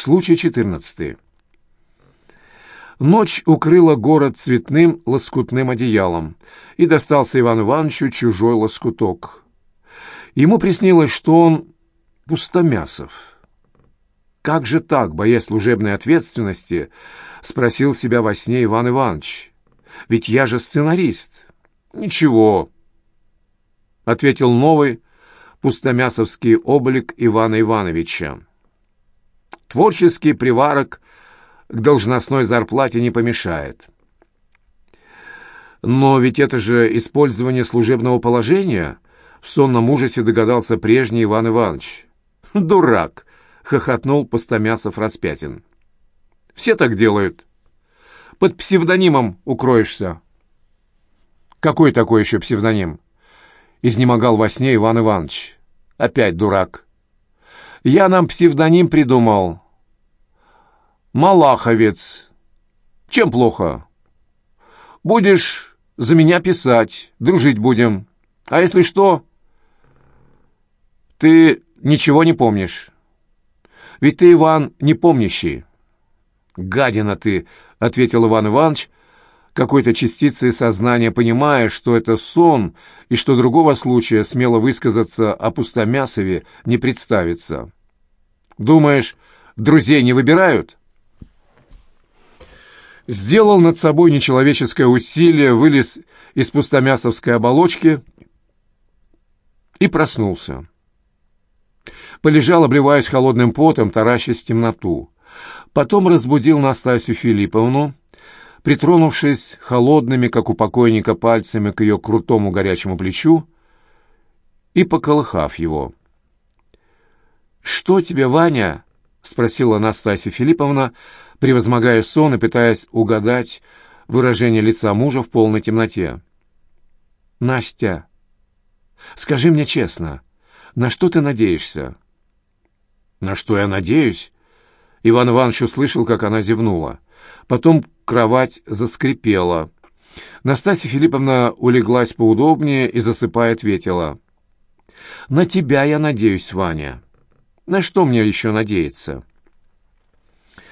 Случай четырнадцатый. Ночь укрыла город цветным лоскутным одеялом, и достался Ивану Ивановичу чужой лоскуток. Ему приснилось, что он пустомясов. «Как же так, боясь служебной ответственности?» — спросил себя во сне Иван Иванович. «Ведь я же сценарист». «Ничего», — ответил новый пустомясовский облик Ивана Ивановича. «Творческий приварок к должностной зарплате не помешает». «Но ведь это же использование служебного положения», — в сонном ужасе догадался прежний Иван Иванович. «Дурак!» — хохотнул Постомясов Распятин. «Все так делают. Под псевдонимом укроешься». «Какой такой еще псевдоним?» Изнемогал во сне Иван Иванович. «Опять дурак». «Я нам псевдоним придумал. Малаховец. Чем плохо?» «Будешь за меня писать, дружить будем. А если что, ты ничего не помнишь. Ведь ты, Иван, не помнящий». «Гадина ты!» — ответил Иван Иванович, какой-то частицей сознания понимая, что это сон и что другого случая смело высказаться о пустомясове не представится. «Думаешь, друзей не выбирают?» Сделал над собой нечеловеческое усилие, вылез из пустомясовской оболочки и проснулся. Полежал, обливаясь холодным потом, таращась в темноту. Потом разбудил Настасью Филипповну, притронувшись холодными, как у покойника, пальцами к ее крутому горячему плечу и поколыхав его. «Что тебе, Ваня?» — спросила Настасья Филипповна, превозмогая сон и пытаясь угадать выражение лица мужа в полной темноте. «Настя, скажи мне честно, на что ты надеешься?» «На что я надеюсь?» Иван Иванович услышал, как она зевнула. Потом кровать заскрипела. Настасья Филипповна улеглась поудобнее и, засыпая, ответила. «На тебя я надеюсь, Ваня. На что мне еще надеяться?»